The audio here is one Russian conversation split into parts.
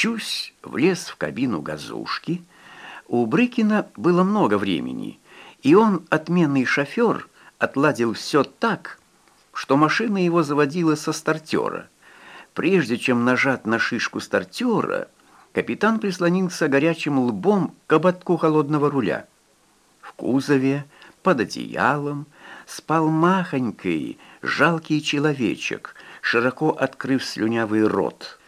Щусь влез в кабину газушки. У Брыкина было много времени, и он, отменный шофер, отладил все так, что машина его заводила со стартера. Прежде чем нажать на шишку стартера, капитан прислонился горячим лбом к ободку холодного руля. В кузове, под одеялом, спал махонький, жалкий человечек, широко открыв слюнявый рот.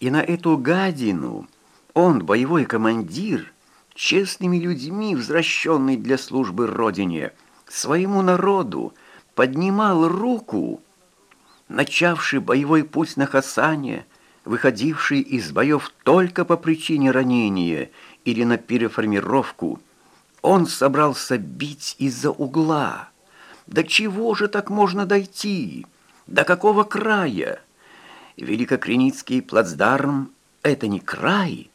И на эту гадину он, боевой командир, честными людьми, возвращенный для службы Родине, своему народу, поднимал руку, начавший боевой путь на Хасане, выходивший из боев только по причине ранения или на переформировку, он собрался бить из-за угла. До чего же так можно дойти? До какого края? Великокреницкий плацдарм — это не край.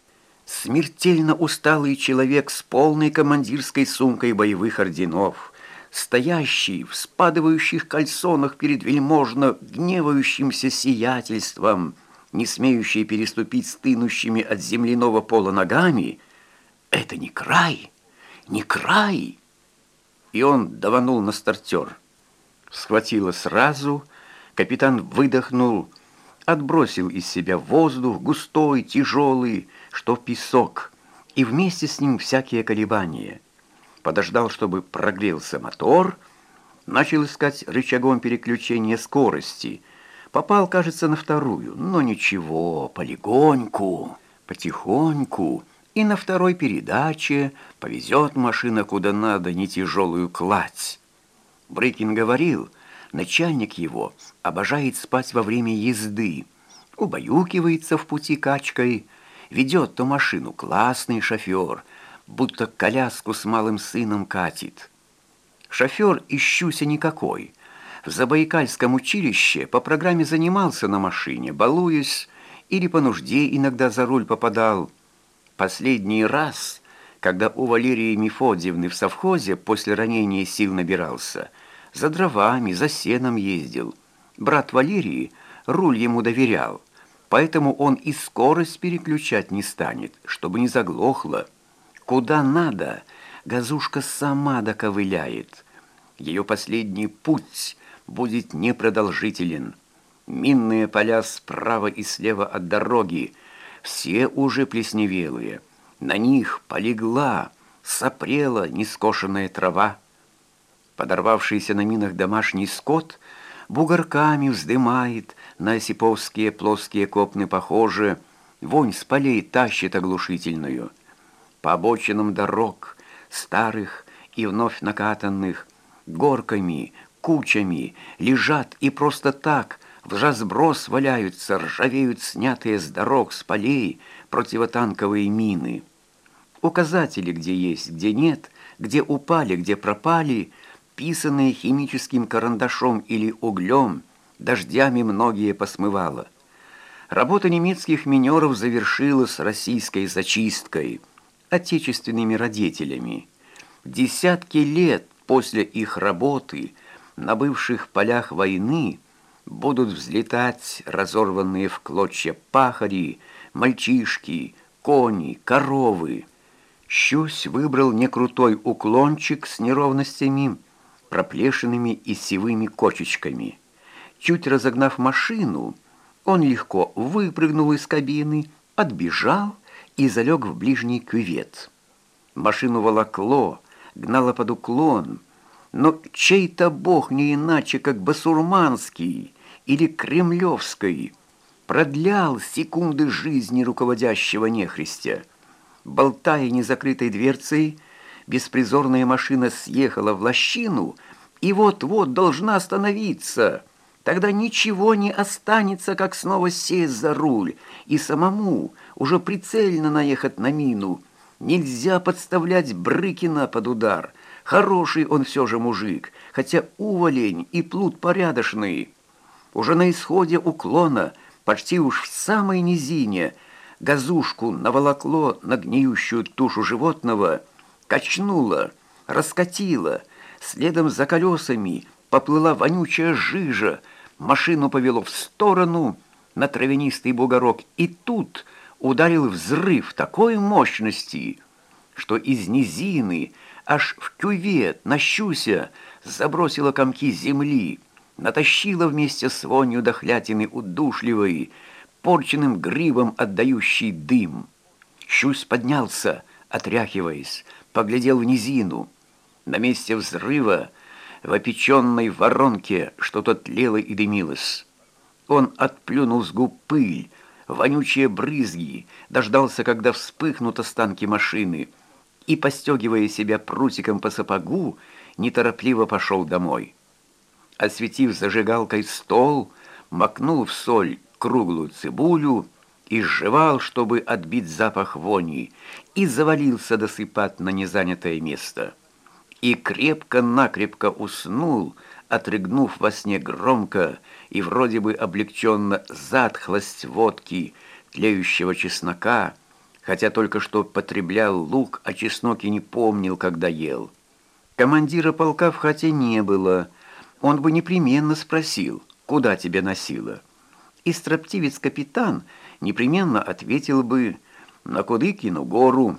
Смертельно усталый человек с полной командирской сумкой боевых орденов, стоящий в спадывающих кальсонах перед вельможно гневающимся сиятельством, не смеющий переступить стынущими от земляного пола ногами, это не край, не край. И он даванул на стартер. Схватило сразу, капитан выдохнул, отбросил из себя воздух, густой, тяжелый, что песок, и вместе с ним всякие колебания. Подождал, чтобы прогрелся мотор, начал искать рычагом переключения скорости. Попал, кажется, на вторую, но ничего, полегоньку, потихоньку, и на второй передаче повезет машина куда надо не тяжелую кладь. Брыкин говорил, начальник его обожает спать во время езды, убаюкивается в пути качкой, ведет то машину классный шофер, будто коляску с малым сыном катит. Шофер ищуся никакой. В Забайкальском училище по программе занимался на машине, балуясь, или по нужде иногда за руль попадал – Последний раз, когда у Валерии Мефодьевны в совхозе после ранения сил набирался, за дровами, за сеном ездил. Брат Валерии руль ему доверял, поэтому он и скорость переключать не станет, чтобы не заглохло. Куда надо, газушка сама доковыляет. Ее последний путь будет непродолжителен. Минные поля справа и слева от дороги, все уже плесневелые. На них полегла, сопрела нескошенная трава. Подорвавшийся на минах домашний скот бугорками вздымает на осиповские плоские копны похожие, вонь с полей тащит оглушительную. По обочинам дорог, старых и вновь накатанных, горками, кучами лежат и просто так в разброс валяются, ржавеют снятые с дорог, с полей противотанковые мины. Указатели где есть, где нет, где упали, где пропали, писанные химическим карандашом или углем, дождями многие посмывало. Работа немецких минеров завершилась российской зачисткой, отечественными родителями. Десятки лет после их работы на бывших полях войны – будут взлетать разорванные в клочья пахари, мальчишки, кони, коровы. Щусь выбрал некрутой уклончик с неровностями, проплешинами и сивыми кочечками. Чуть разогнав машину, он легко выпрыгнул из кабины, отбежал и залег в ближний кювет. Машину волокло, гнало под уклон, но чей-то бог не иначе, как басурманский или кремлевский, продлял секунды жизни руководящего нехристя. Болтая незакрытой дверцей, беспризорная машина съехала в лощину и вот-вот должна остановиться. Тогда ничего не останется, как снова сесть за руль и самому уже прицельно наехать на мину. Нельзя подставлять Брыкина под удар – Хороший он все же мужик, хотя уволень и плут порядочный. Уже на исходе уклона, почти уж в самой низине, газушку наволокло на гниющую тушу животного, качнуло, раскатило, следом за колесами поплыла вонючая жижа, машину повело в сторону на травянистый бугорок, и тут ударил взрыв такой мощности, что из низины аж в кювет на щуся забросила комки земли, натащила вместе с вонью дохлятины удушливой, порченным грибом отдающий дым. Щусь поднялся, отряхиваясь, поглядел в низину. На месте взрыва в опеченной воронке что-то тлело и дымилось. Он отплюнул с губ пыль, вонючие брызги, дождался, когда вспыхнут останки машины, и, постегивая себя прутиком по сапогу, неторопливо пошел домой. Осветив зажигалкой стол, макнул в соль круглую цибулю и сживал, чтобы отбить запах вони, и завалился досыпать на незанятое место. И крепко-накрепко уснул, отрыгнув во сне громко и вроде бы облегченно затхлость водки, тлеющего чеснока, хотя только что потреблял лук, а чеснок и не помнил, когда ел. Командира полка в хате не было. Он бы непременно спросил, куда тебя носило. И строптивец-капитан непременно ответил бы «на Кудыкину гору».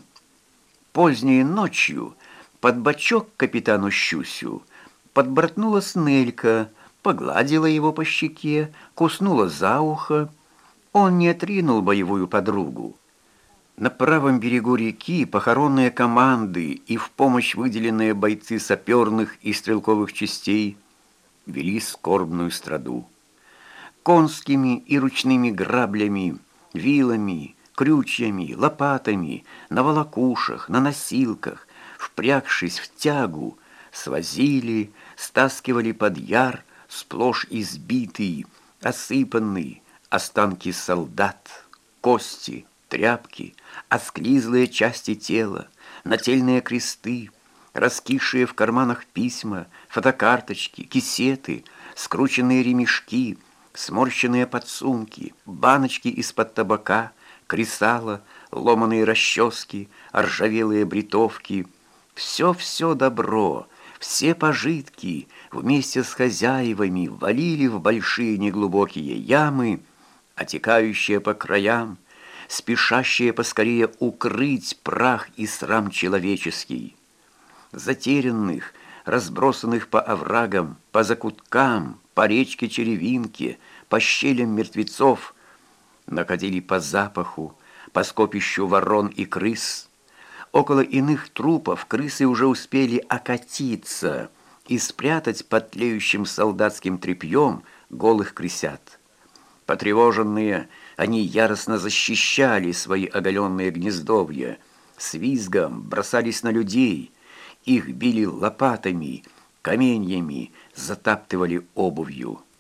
Поздней ночью под бочок капитану Щусю подбортнула снелька, погладила его по щеке, куснула за ухо. Он не отринул боевую подругу. На правом берегу реки похоронные команды и в помощь выделенные бойцы саперных и стрелковых частей вели скорбную страду конскими и ручными граблями, вилами, крючьями, лопатами, на волокушах, на носилках, впрягшись в тягу, свозили, стаскивали под яр сплошь избитый, осыпанный, останки солдат, кости, тряпки, осклизлые части тела, нательные кресты, раскисшие в карманах письма, фотокарточки, кисеты, скрученные ремешки — сморщенные подсумки, баночки из-под табака, кресала, ломаные расчески, ржавелые бритовки. Все-все добро, все пожитки вместе с хозяевами валили в большие неглубокие ямы, отекающие по краям, спешащие поскорее укрыть прах и срам человеческий. Затерянных, разбросанных по оврагам, по закуткам, по речке Черевинке, по щелям мертвецов, находили по запаху, по скопищу ворон и крыс. Около иных трупов крысы уже успели окатиться и спрятать под тлеющим солдатским тряпьем голых крысят. Потревоженные, они яростно защищали свои оголенные гнездовья, с визгом бросались на людей, их били лопатами, каменьями, затаптывали обувью.